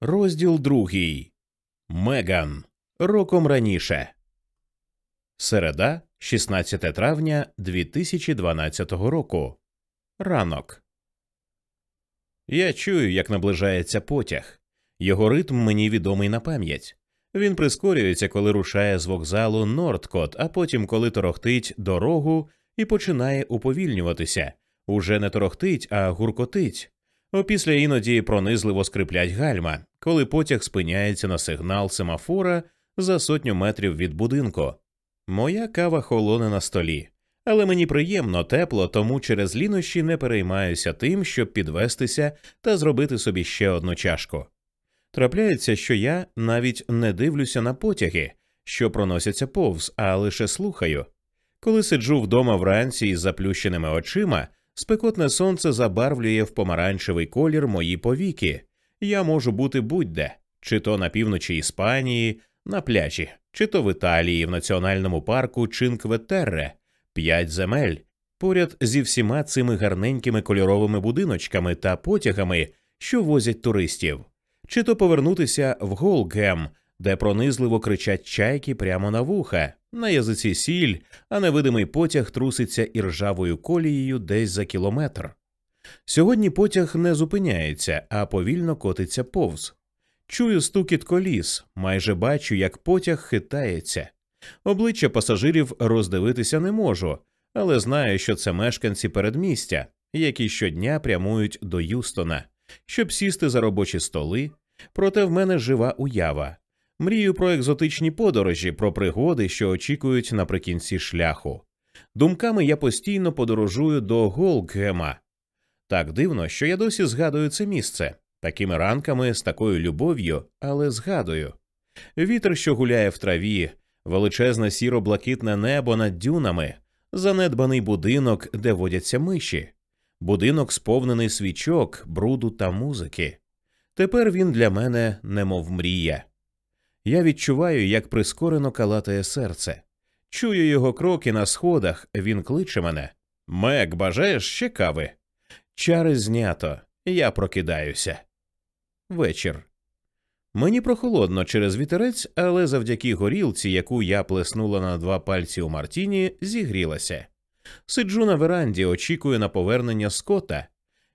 Розділ другий Меган. Роком раніше. Середа, 16 травня 2012 року. Ранок. Я чую, як наближається потяг. Його ритм мені відомий на пам'ять. Він прискорюється, коли рушає з вокзалу Нордкот, а потім, коли торохтить дорогу і починає уповільнюватися. Уже не торохтить, а гуркотить. Опісля іноді пронизливо скриплять гальма, коли потяг спиняється на сигнал семафора за сотню метрів від будинку. Моя кава холоне на столі, але мені приємно тепло, тому через лінощі не переймаюся тим, щоб підвестися та зробити собі ще одну чашку. Трапляється, що я навіть не дивлюся на потяги, що проносяться повз, а лише слухаю. Коли сиджу вдома вранці із заплющеними очима, спекотне сонце забарвлює в помаранчевий колір мої повіки. Я можу бути будь-де, чи то на півночі Іспанії, на пляжі, чи то в Італії, в національному парку Чинкветерре, п'ять земель, поряд зі всіма цими гарненькими кольоровими будиночками та потягами, що возять туристів, чи то повернутися в Голгем, де пронизливо кричать чайки прямо на вуха, на язиці сіль, а невидимий потяг труситься іржавою колією десь за кілометр. Сьогодні потяг не зупиняється, а повільно котиться повз. Чую стукіт коліс, майже бачу, як потяг хитається. Обличчя пасажирів роздивитися не можу, але знаю, що це мешканці передмістя, які щодня прямують до Юстона, щоб сісти за робочі столи. Проте в мене жива уява. Мрію про екзотичні подорожі, про пригоди, що очікують наприкінці шляху. Думками я постійно подорожую до Голгема. Так дивно, що я досі згадую це місце такими ранками з такою любов'ю, але згадую. Вітер, що гуляє в траві, величезне сіро-блакитне небо над дюнами, занедбаний будинок, де водяться миші, будинок, сповнений свічок, бруду та музики. Тепер він для мене немов мрія. Я відчуваю, як прискорено калатає серце. Чую його кроки на сходах, він кличе мене. Мек, бажаєш ще кави? Чари знято, я прокидаюся. Вечір. Мені прохолодно через вітерець, але завдяки горілці, яку я плеснула на два пальці у Мартіні, зігрілася. Сиджу на веранді, очікую на повернення Скотта.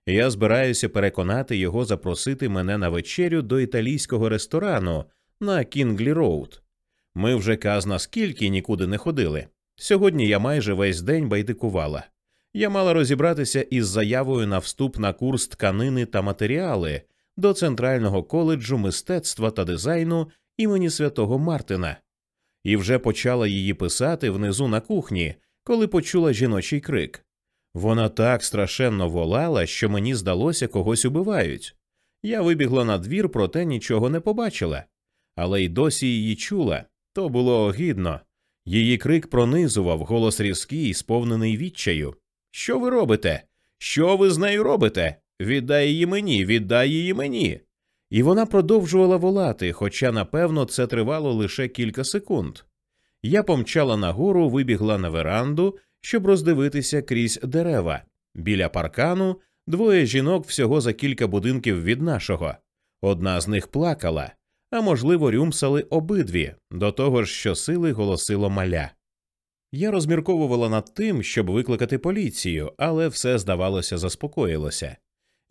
Я збираюся переконати його запросити мене на вечерю до італійського ресторану на Кінглі Роуд. Ми вже казна скільки нікуди не ходили. Сьогодні я майже весь день байдикувала. Я мала розібратися із заявою на вступ на курс тканини та матеріали до Центрального коледжу мистецтва та дизайну імені святого Мартина, і вже почала її писати внизу на кухні, коли почула жіночий крик. Вона так страшенно волала, що мені здалося, когось убивають. Я вибігла на двір, проте нічого не побачила, але й досі її чула. То було огидно. Її крик пронизував голос різкий, сповнений відчаю. Що ви робите? Що ви з нею робите? Віддай її мені, віддай її мені. І вона продовжувала волати, хоча, напевно, це тривало лише кілька секунд. Я помчала нагору, вибігла на веранду, щоб роздивитися крізь дерева. Біля паркану двоє жінок всього за кілька будинків від нашого. Одна з них плакала, а можливо, рюмсали обидві, до того ж, що сили голосило маля. Я розмірковувала над тим, щоб викликати поліцію, але все, здавалося, заспокоїлося.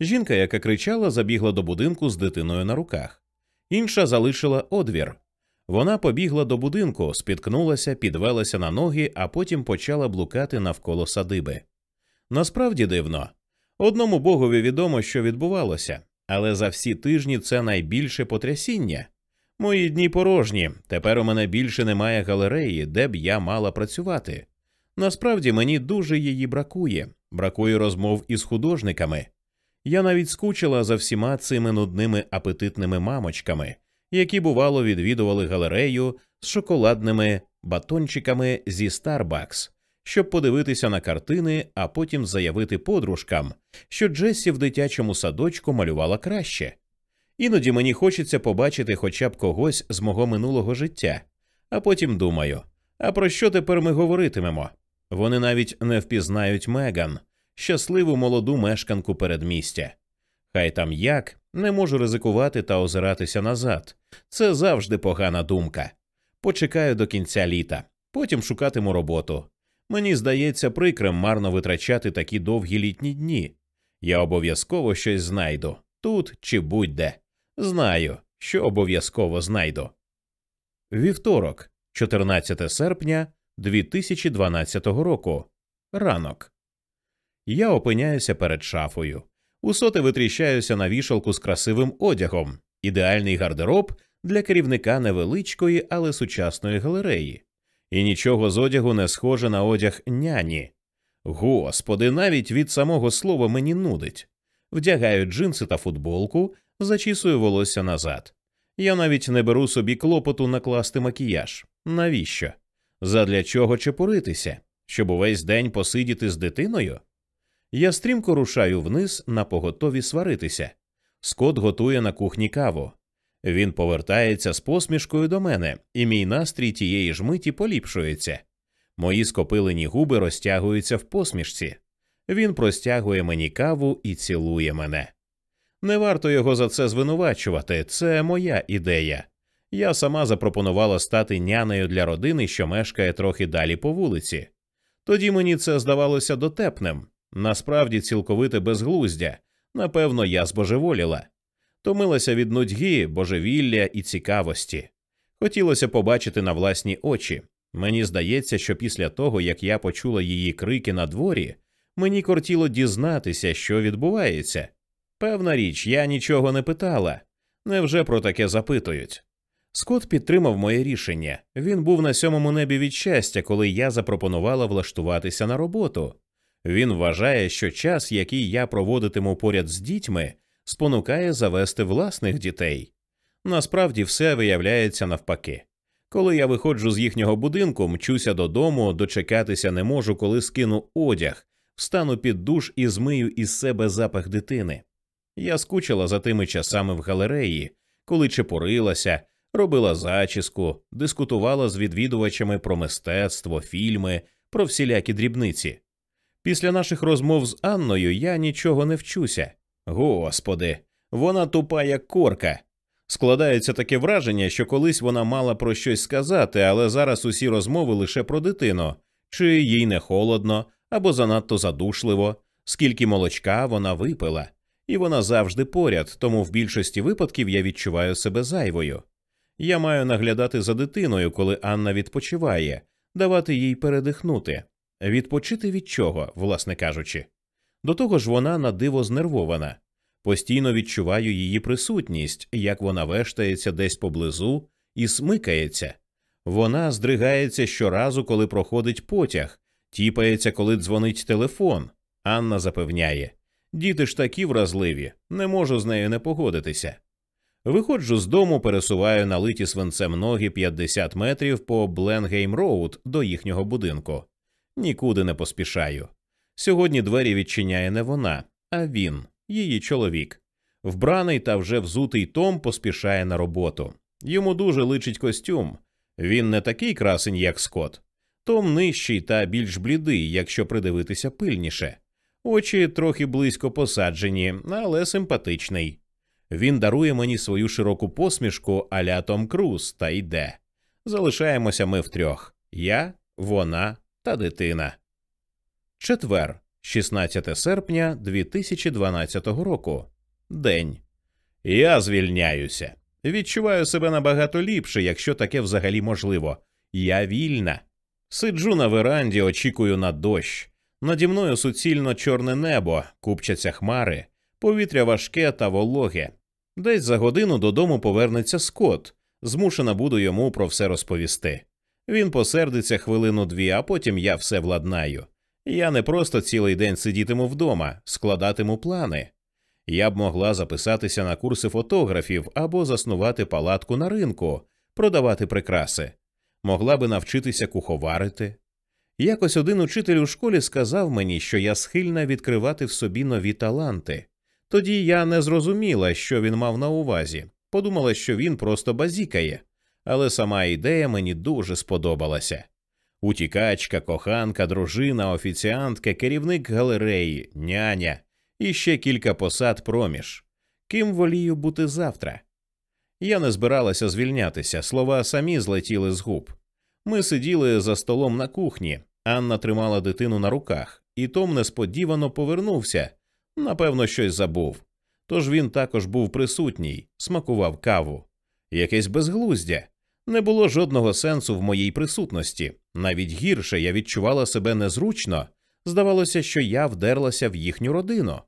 Жінка, яка кричала, забігла до будинку з дитиною на руках, інша залишила одвір. Вона побігла до будинку, спіткнулася, підвелася на ноги, а потім почала блукати навколо садиби. Насправді дивно. Одному богові відомо, що відбувалося, але за всі тижні це найбільше потрясіння. Мої дні порожні, тепер у мене більше немає галереї, де б я мала працювати. Насправді мені дуже її бракує, бракує розмов із художниками. Я навіть скучила за всіма цими нудними апетитними мамочками, які, бувало, відвідували галерею з шоколадними батончиками зі Starbucks, щоб подивитися на картини, а потім заявити подружкам, що Джесі в дитячому садочку малювала краще. Іноді мені хочеться побачити хоча б когось з мого минулого життя, а потім думаю: а про що тепер ми говоритимемо? Вони навіть не впізнають Меган, щасливу молоду мешканку передмістя. Хай там як, Не можу ризикувати та озиратися назад. Це завжди погана думка. Почекаю до кінця літа, потім шукатиму роботу. Мені здається прикрим марно витрачати такі довгі літні дні. Я обов'язково щось знайду тут чи будь-де. Знаю, що обов'язково знайду. Вівторок, 14 серпня 2012 року. Ранок. Я опиняюся перед шафою. Усоти витріщаюся на вішалку з красивим одягом, ідеальний гардероб для керівника невеличкої, але сучасної галереї, і нічого з одягу не схоже на одяг няні. Господи, навіть від самого слова мені нудить. Вдягаю джинси та футболку, зачісую волосся назад. Я навіть не беру собі клопоту накласти макіяж. Навіщо? Задля чого чепуритися? Щоб увесь день посидіти з дитиною? Я стрімко рушаю вниз на поготові сваритися. Скот готує на кухні каву. Він повертається з посмішкою до мене, і мій настрій тієї ж миті поліпшується. Мої скопилені губи розтягуються в посмішці. Він простягує мені каву і цілує мене. Не варто його за це звинувачувати, це моя ідея. Я сама запропонувала стати нянею для родини, що мешкає трохи далі по вулиці. Тоді мені це здавалося дотепним, насправді цілковите безглуздя. Напевно, я збожеволіла. Томилася від нудьги, божевілля і цікавості. Хотілося побачити на власні очі. Мені здається, що після того, як я почула її крики на дворі, мені кортіло дізнатися, що відбувається. Певна річ, я нічого не питала. Невже про таке запитують? Скот підтримав моє рішення. Він був на сьомому небі від щастя, коли я запропонувала влаштуватися на роботу. Він вважає, що час, який я проводитиму поряд з дітьми, спонукає завести власних дітей. Насправді все виявляється навпаки. Коли я виходжу з їхнього будинку, мчуся додому, дочекатися не можу, коли скину одяг, встану під душ і змию із себе запах дитини. Я скучила за тими часами в галереї, коли чепурилася, робила зачіску, дискутувала з відвідувачами про мистецтво, фільми, про всілякі дрібниці. Після наших розмов з Анною я нічого не вчуся. Господи, вона тупа, як корка. Складається таке враження, що колись вона мала про щось сказати, але зараз усі розмови лише про дитину, чи їй не холодно або занадто задушливо, скільки молочка вона випила, і вона завжди поряд, тому в більшості випадків я відчуваю себе зайвою. Я маю наглядати за дитиною, коли Анна відпочиває, давати їй передихнути. Відпочити від чого, власне кажучи. До того ж, вона на диво знервована. Постійно відчуваю її присутність, як вона вештається десь поблизу і смикається. Вона здригається щоразу, коли проходить потяг, тіпається, коли дзвонить телефон. Анна запевняє, діти ж такі вразливі, не можу з нею не погодитися. Виходжу з дому, пересуваю налиті свинцем ноги 50 метрів по Бленгейм Роуд до їхнього будинку. Нікуди не поспішаю. Сьогодні двері відчиняє не вона, а він, її чоловік. Вбраний та вже взутий Том поспішає на роботу. Йому дуже личить костюм. Він не такий красень, як Скот. Том нижчий та більш блідий, якщо придивитися пильніше. Очі трохи близько посаджені, але симпатичний. Він дарує мені свою широку посмішку аля Том Круз та йде. Залишаємося ми втрьох я, вона та дитина. Четвер, 16 серпня 2012 року. День. Я звільняюся. Відчуваю себе набагато ліпше, якщо таке взагалі можливо. Я вільна. Сиджу на веранді, очікую на дощ. Наді мною суцільно чорне небо, купчаться хмари, повітря важке та вологе. Десь за годину додому повернеться Скот. Змушена буду йому про все розповісти. Він посердиться хвилину дві, а потім я все владнаю. Я не просто цілий день сидітиму вдома, складатиму плани. Я б могла записатися на курси фотографів або заснувати палатку на ринку, продавати прикраси, могла би навчитися куховарити. Якось один учитель у школі сказав мені, що я схильна відкривати в собі нові таланти. Тоді я не зрозуміла, що він мав на увазі, подумала, що він просто базікає, але сама ідея мені дуже сподобалася. Утікачка, коханка, дружина, офіціантка, керівник галереї, няня і ще кілька посад проміж. ким волію бути завтра. Я не збиралася звільнятися, слова самі злетіли з губ. Ми сиділи за столом на кухні, Анна тримала дитину на руках, і Том несподівано повернувся. Напевно, щось забув. Тож він також був присутній, смакував каву. Якесь безглуздя. Не було жодного сенсу в моїй присутності. Навіть гірше я відчувала себе незручно. Здавалося, що я вдерлася в їхню родину.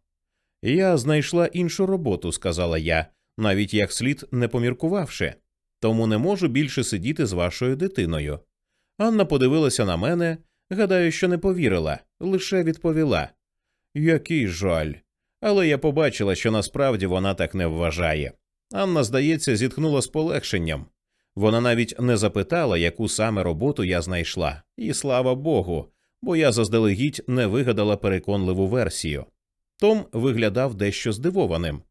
Я знайшла іншу роботу, сказала я, навіть як слід не поміркувавши, тому не можу більше сидіти з вашою дитиною. Анна подивилася на мене, гадаю, що не повірила, лише відповіла Який жаль. Але я побачила, що насправді вона так не вважає. Анна, здається, зітхнула з полегшенням. Вона навіть не запитала, яку саме роботу я знайшла, і слава Богу, бо я заздалегідь не вигадала переконливу версію. Том виглядав дещо здивованим.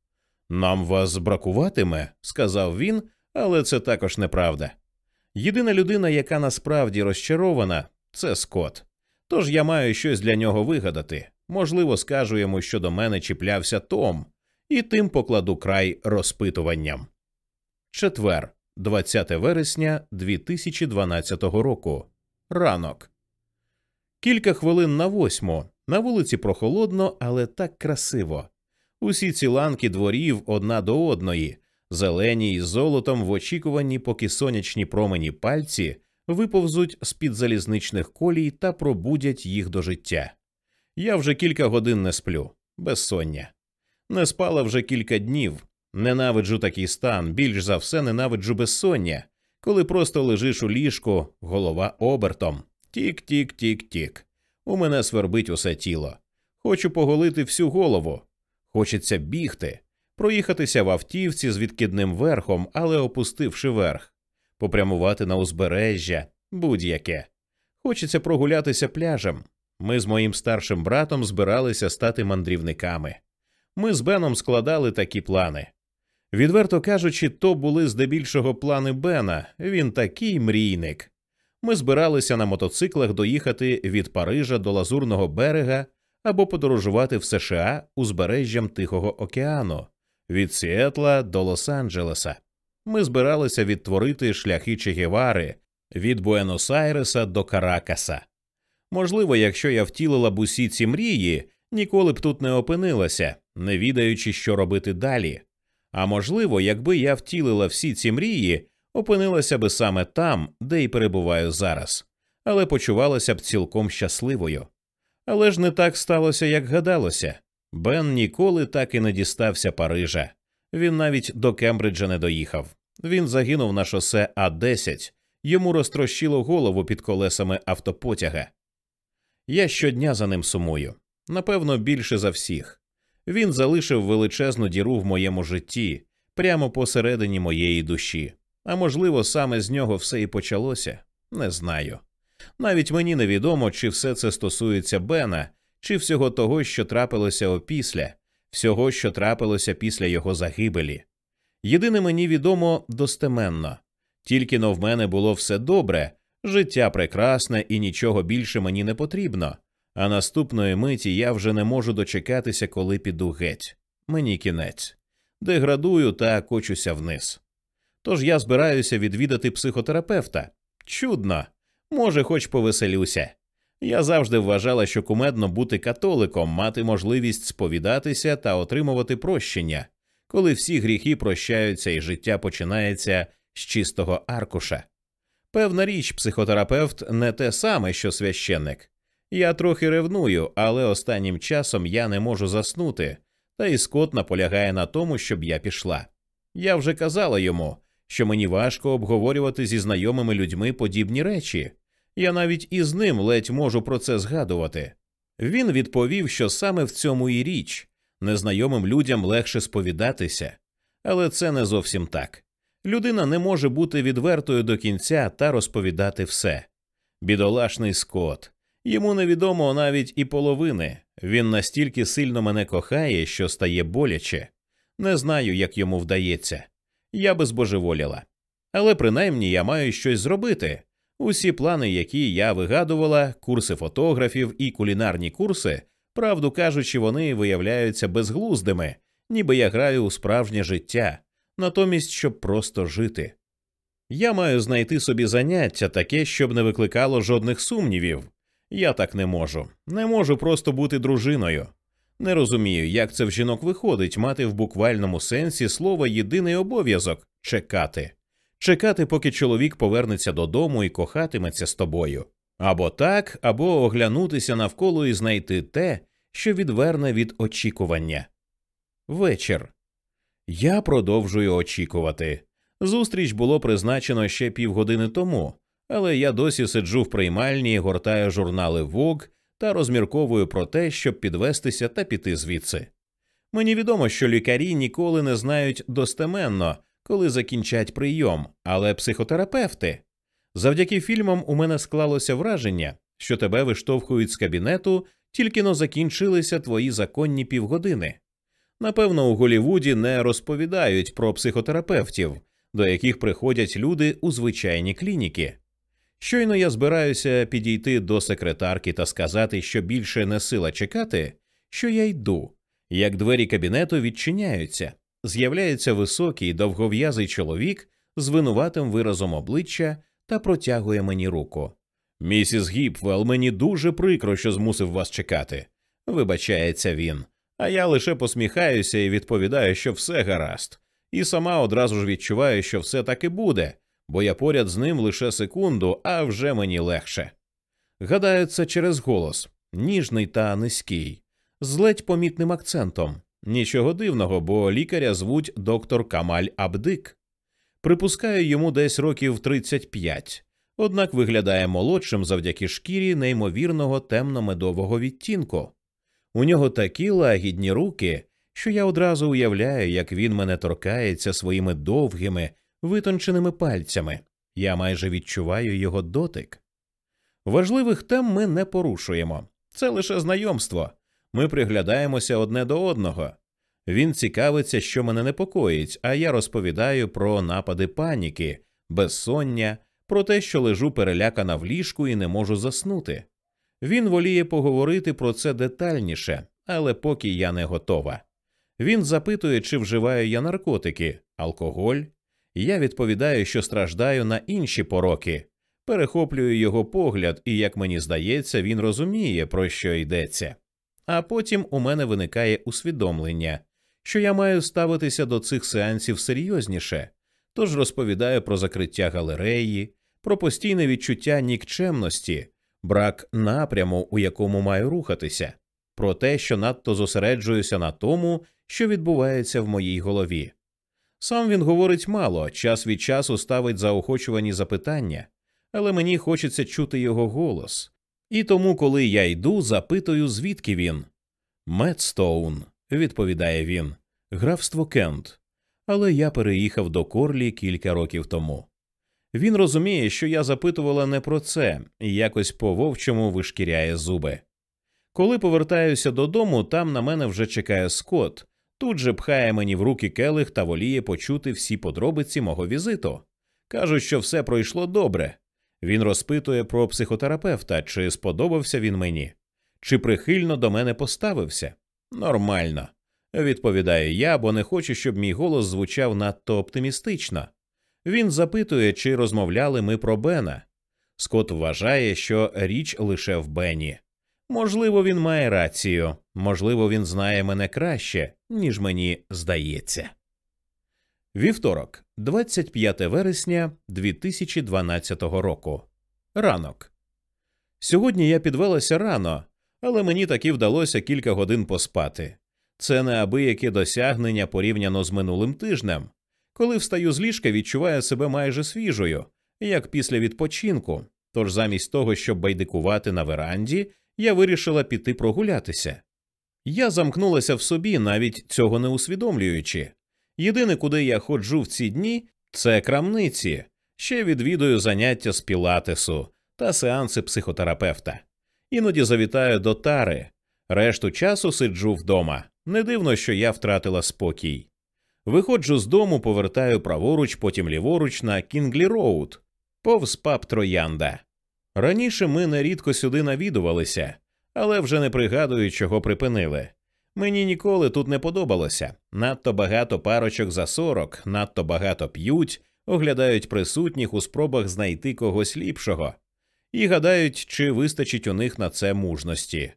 Нам вас бракуватиме, сказав він, але це також неправда. Єдина людина, яка насправді розчарована, це Скот. Тож я маю щось для нього вигадати. Можливо, скажу йому, що до мене чіплявся Том, і тим покладу край розпитуванням. Четвер, 20 вересня 2012 року. Ранок. Кілька хвилин на восьму. На вулиці прохолодно, але так красиво. Усі ці ланки дворів одна до одної, зелені із золотом в очікуванні, поки сонячні промені пальці виповзуть з-під залізничних колій та пробудять їх до життя. Я вже кілька годин не сплю, безсоння. Не спала вже кілька днів. Ненавиджу такий стан, більш за все ненавиджу безсоння, коли просто лежиш у ліжку, голова обертом. Тік-тік-тік-тік. У мене свербить усе тіло. Хочу поголити всю голову. Хочеться бігти, проїхатися в автівці з відкидним верхом, але опустивши верх, попрямувати на узбережжя, будь-яке. Хочеться прогулятися пляжем. Ми з моїм старшим братом збиралися стати мандрівниками. Ми з Беном складали такі плани. Відверто кажучи, то були здебільшого плани Бена, він такий мрійник. Ми збиралися на мотоциклах доїхати від Парижа до Лазурного берега або подорожувати в США узбережжям Тихого океану від Сіетла до Лос-Анджелеса. Ми збиралися відтворити шляхи Чегевари від Буенос-Айреса до Каракаса. Можливо, якщо я втілила б усі ці мрії, ніколи б тут не опинилася, не відаючи, що робити далі. А можливо, якби я втілила всі ці мрії, опинилася би саме там, де й перебуваю зараз, але почувалася б цілком щасливою. Але ж не так сталося, як гадалося. Бен ніколи так і не дістався Парижа. Він навіть до Кембриджа не доїхав. Він загинув на шосе А 10 йому розтрощило голову під колесами автопотяга. Я щодня за ним сумую, напевно, більше за всіх. Він залишив величезну діру в моєму житті, прямо посередині моєї душі. А можливо, саме з нього все і почалося, не знаю. Навіть мені невідомо, чи все це стосується Бена, чи всього того, що трапилося опісля, всього, що трапилося після його загибелі. Єдине мені відомо достеменно тільки но в мене було все добре, життя прекрасне і нічого більше мені не потрібно, а наступної миті я вже не можу дочекатися, коли піду геть. Мені кінець. Деградую та кочуся вниз. Тож я збираюся відвідати психотерапевта. Чудно, може, хоч повеселюся. Я завжди вважала, що кумедно бути католиком, мати можливість сповідатися та отримувати прощення, коли всі гріхи прощаються і життя починається з чистого аркуша. Певна річ, психотерапевт не те саме, що священник. Я трохи ревную, але останнім часом я не можу заснути, та і Скот наполягає на тому, щоб я пішла. Я вже казала йому, що мені важко обговорювати зі знайомими людьми подібні речі. Я навіть із ним ледь можу про це згадувати. Він відповів, що саме в цьому і річ незнайомим людям легше сповідатися, але це не зовсім так. Людина не може бути відвертою до кінця та розповідати все. Бідолашний скот. Йому невідомо навіть і половини. Він настільки сильно мене кохає, що стає боляче. Не знаю, як йому вдається. Я би збожеволіла. Але принаймні я маю щось зробити. Усі плани, які я вигадувала, курси фотографів і кулінарні курси, правду кажучи, вони виявляються безглуздими, ніби я граю у справжнє життя, натомість щоб просто жити. Я маю знайти собі заняття таке, щоб не викликало жодних сумнівів. Я так не можу, не можу просто бути дружиною. Не розумію, як це в жінок виходить мати в буквальному сенсі слова єдиний обов'язок чекати, чекати, поки чоловік повернеться додому і кохатиметься з тобою. Або так, або оглянутися навколо і знайти те, що відверне від очікування. Вечір. Я продовжую очікувати. Зустріч було призначено ще півгодини тому, але я досі сиджу в приймальні, гортаю журнали Vogue та розмірковую про те, щоб підвестися та піти звідси. Мені відомо, що лікарі ніколи не знають достеменно, коли закінчать прийом, але психотерапевти. Завдяки фільмам у мене склалося враження, що тебе виштовхують з кабінету, тільки но закінчилися твої законні півгодини. Напевно, у Голівуді не розповідають про психотерапевтів, до яких приходять люди у звичайні клініки. Щойно я збираюся підійти до секретарки та сказати, що більше не сила чекати, що я йду, як двері кабінету відчиняються, з'являється високий довгов'язий чоловік з винуватим виразом обличчя та протягує мені руку. Місіс Гіпвел, мені дуже прикро, що змусив вас чекати. Вибачається він. А я лише посміхаюся і відповідаю, що все гаразд, і сама одразу ж відчуваю, що все так і буде, бо я поряд з ним лише секунду, а вже мені легше. Гадаю, це через голос, ніжний та низький, з ледь помітним акцентом. Нічого дивного, бо лікаря звуть доктор Камаль Абдик. Припускаю йому десь років 35, однак виглядає молодшим завдяки шкірі неймовірного темно-медового відтінку. У нього такі лагідні руки, що я одразу уявляю, як він мене торкається своїми довгими, витонченими пальцями. Я майже відчуваю його дотик. Важливих тем ми не порушуємо. Це лише знайомство. Ми приглядаємося одне до одного. Він цікавиться, що мене непокоїть, а я розповідаю про напади паніки, безсоння, про те, що лежу перелякана в ліжку і не можу заснути. Він воліє поговорити про це детальніше, але поки я не готова. Він запитує, чи вживаю я наркотики, алкоголь. Я відповідаю, що страждаю на інші пороки, перехоплюю його погляд, і, як мені здається, він розуміє, про що йдеться. А потім у мене виникає усвідомлення, що я маю ставитися до цих сеансів серйозніше, тож розповідаю про закриття галереї, про постійне відчуття нікчемності, брак напряму, у якому маю рухатися, про те, що надто зосереджуюся на тому, що відбувається в моїй голові. Сам він говорить мало, час від часу ставить заохочувані запитання, але мені хочеться чути його голос. І тому, коли я йду, запитую, звідки він. Мейдстоун, відповідає він, графство Кент. Але я переїхав до Корлі кілька років тому. Він розуміє, що я запитувала не про це і якось по вовчому вишкіряє зуби. Коли повертаюся додому, там на мене вже чекає Скот, тут же пхає мені в руки келих та воліє почути всі подробиці мого візиту. Кажуть, що все пройшло добре. Він розпитує про психотерапевта, чи сподобався він мені, чи прихильно до мене поставився. Нормально, відповідаю я, бо не хочу, щоб мій голос звучав надто оптимістично. Він запитує, чи розмовляли ми про Бена. Скот вважає, що річ лише в Бені. Можливо, він має рацію, можливо, він знає мене краще, ніж мені здається. Вівторок, 25 вересня 2012 року. Ранок. Сьогодні я підвелася рано, але мені таки вдалося кілька годин поспати. Це неабияке досягнення порівняно з минулим тижнем. Коли встаю з ліжка, відчуваю себе майже свіжою, як після відпочинку. Тож замість того, щоб байдикувати на веранді, я вирішила піти прогулятися. Я замкнулася в собі, навіть цього не усвідомлюючи. Єдине, куди я ходжу в ці дні, це крамниці, ще відвідую заняття з пілатесу та сеанси психотерапевта. Іноді завітаю до Тари, решту часу сиджу вдома. Не дивно, що я втратила спокій. Виходжу з дому, повертаю праворуч, потім ліворуч на Кінглі Роуд, повз паб Троянда. Раніше ми нерідко сюди навідувалися, але вже не пригадую, чого припинили. Мені ніколи тут не подобалося. Надто багато парочок за сорок, надто багато п'ють, оглядають присутніх у спробах знайти когось ліпшого і гадають, чи вистачить у них на це мужності.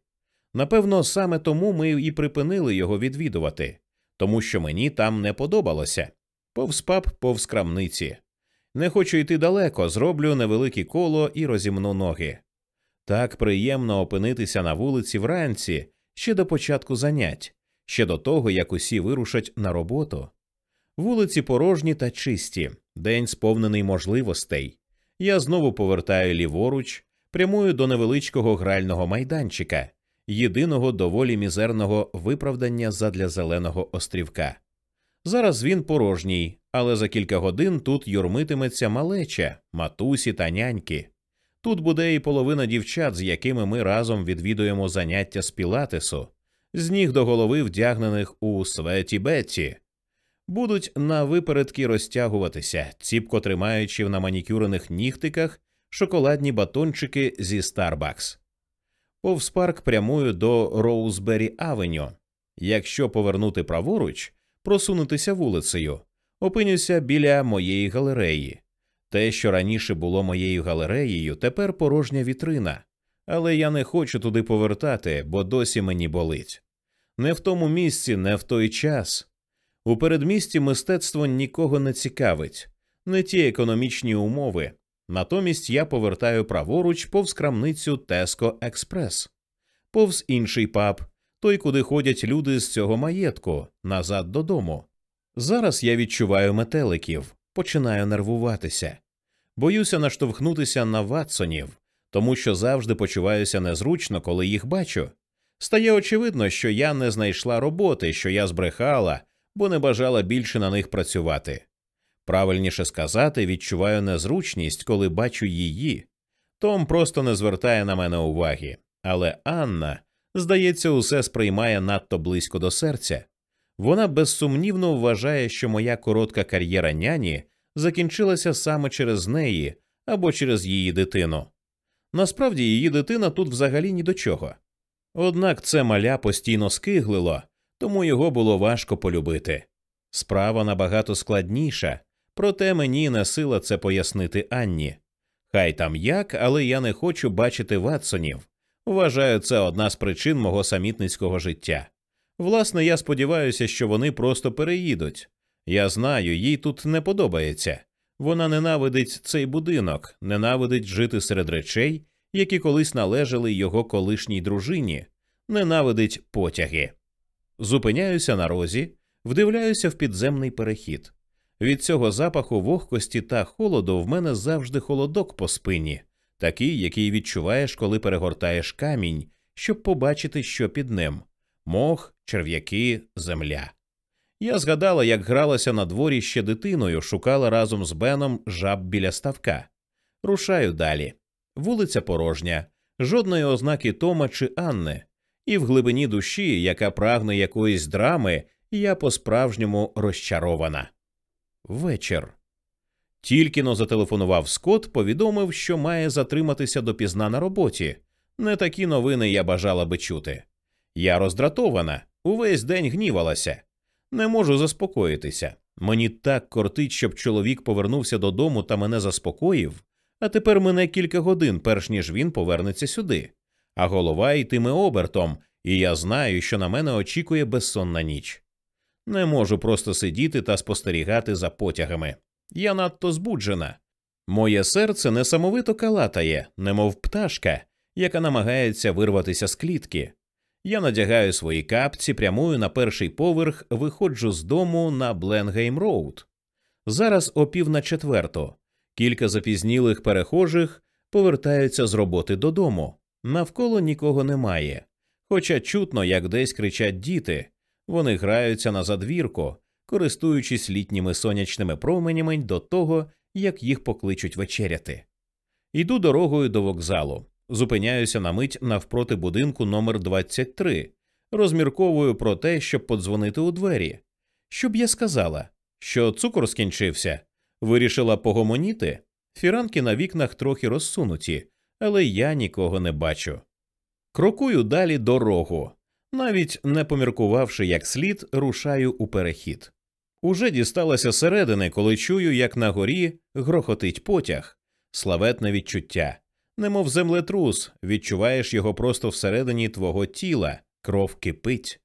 Напевно, саме тому ми і припинили його відвідувати, тому що мені там не подобалося. Повз паб, повз крамниці. Не хочу йти далеко, зроблю невелике коло і розімну ноги. Так приємно опинитися на вулиці вранці ще до початку занять, ще до того, як усі вирушать на роботу. Вулиці порожні та чисті, день сповнений можливостей. Я знову повертаю ліворуч, прямую до невеличкого грального майданчика, єдиного доволі мізерного виправдання задля зеленого острівка. Зараз він порожній, але за кілька годин тут юрмитиметься малеча, матусі та няньки. Тут буде і половина дівчат, з якими ми разом відвідуємо заняття з пілатесу, з ніг до голови вдягнених у светі Бетті. Будуть на випередки розтягуватися, ціпко тримаючи на манікюрених нігтиках шоколадні батончики зі Starbucks. Повз парк прямую до Роузбері Авеню. Якщо повернути праворуч, просунутися вулицею, опинюся біля моєї галереї. Те, що раніше було моєю галереєю, тепер порожня вітрина, але я не хочу туди повертати, бо досі мені болить. Не в тому місці, не в той час. У передмісті мистецтво нікого не цікавить, не ті економічні умови. Натомість я повертаю праворуч повз крамницю Теско Експрес, повз інший паб, той, куди ходять люди з цього маєтку, назад додому. Зараз я відчуваю метеликів, починаю нервуватися, боюся наштовхнутися на Ватсонів, тому що завжди почуваюся незручно, коли їх бачу. Стає очевидно, що я не знайшла роботи, що я збрехала, бо не бажала більше на них працювати. Правильніше сказати, відчуваю незручність, коли бачу її. Том просто не звертає на мене уваги, але Анна, здається, усе сприймає надто близько до серця. Вона безсумнівно вважає, що моя коротка кар'єра няні закінчилася саме через неї або через її дитину. Насправді її дитина тут взагалі ні до чого. Однак це маля постійно скиглило, тому його було важко полюбити. Справа набагато складніша, проте мені не сила це пояснити Анні. Хай там як, але я не хочу бачити Ватсонів. Вважаю, це одна з причин мого самітницького життя. Власне, я сподіваюся, що вони просто переїдуть. Я знаю, їй тут не подобається. Вона ненавидить цей будинок, ненавидить жити серед речей, які колись належали його колишній дружині, ненавидить потяги. Зупиняюся на розі, вдивляюся в підземний перехід. Від цього запаху вогкості та холоду в мене завжди холодок по спині, такий, який відчуваєш, коли перегортаєш камінь, щоб побачити, що під ним мох, черв'яки, земля. Я згадала, як гралася на дворі ще дитиною, шукала разом з Беном жаб біля ставка. Рушаю далі. Вулиця порожня, жодної ознаки Тома чи Анни, і в глибині душі, яка прагне якоїсь драми, я по-справжньому розчарована. Вечір. Тільки но зателефонував Скотт, повідомив, що має затриматися допізна на роботі. Не такі новини я бажала би чути. Я роздратована, увесь день гнівалася. Не можу заспокоїтися. Мені так кортить, щоб чоловік повернувся додому та мене заспокоїв, а тепер мене кілька годин, перш ніж він повернеться сюди. А голова йтиме обертом, і я знаю, що на мене очікує безсонна ніч. Не можу просто сидіти та спостерігати за потягами. Я надто збуджена. Моє серце несамовито калатає, немов пташка, яка намагається вирватися з клітки. Я надягаю свої капці, прямую на перший поверх, виходжу з дому на Бленгейм Роуд. Зараз о пів на четверту. Кілька запізнілих перехожих повертаються з роботи додому. Навколо нікого немає. Хоча чутно, як десь кричать діти, вони граються на задвірку, користуючись літніми сонячними променями до того, як їх покличуть вечеряти. Йду дорогою до вокзалу, зупиняюся на мить навпроти будинку номер 23 розмірковую про те, щоб подзвонити у двері. Щоб я сказала, що цукор скінчився, вирішила погомоніти. Фіранки на вікнах трохи розсунуті, але я нікого не бачу. Крокую далі дорогу. Навіть не поміркувавши як слід, рушаю у перехід. Уже дісталася середини, коли чую, як на горі грохотить потяг, славетне відчуття, немов землетрус, відчуваєш його просто всередині твого тіла, кров кипить.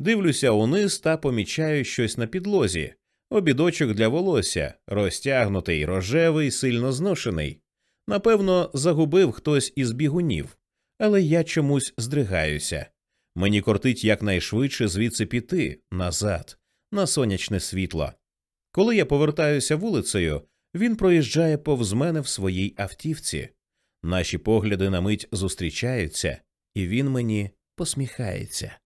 Дивлюся униз та помічаю щось на підлозі, обідочок для волосся, розтягнутий, рожевий, сильно зношений. Напевно, загубив хтось із бігунів, але я чомусь здригаюся. Мені кортить якнайшвидше звідси піти назад, на сонячне світло. Коли я повертаюся вулицею, він проїжджає повз мене в своїй автівці. Наші погляди на мить зустрічаються, і він мені посміхається.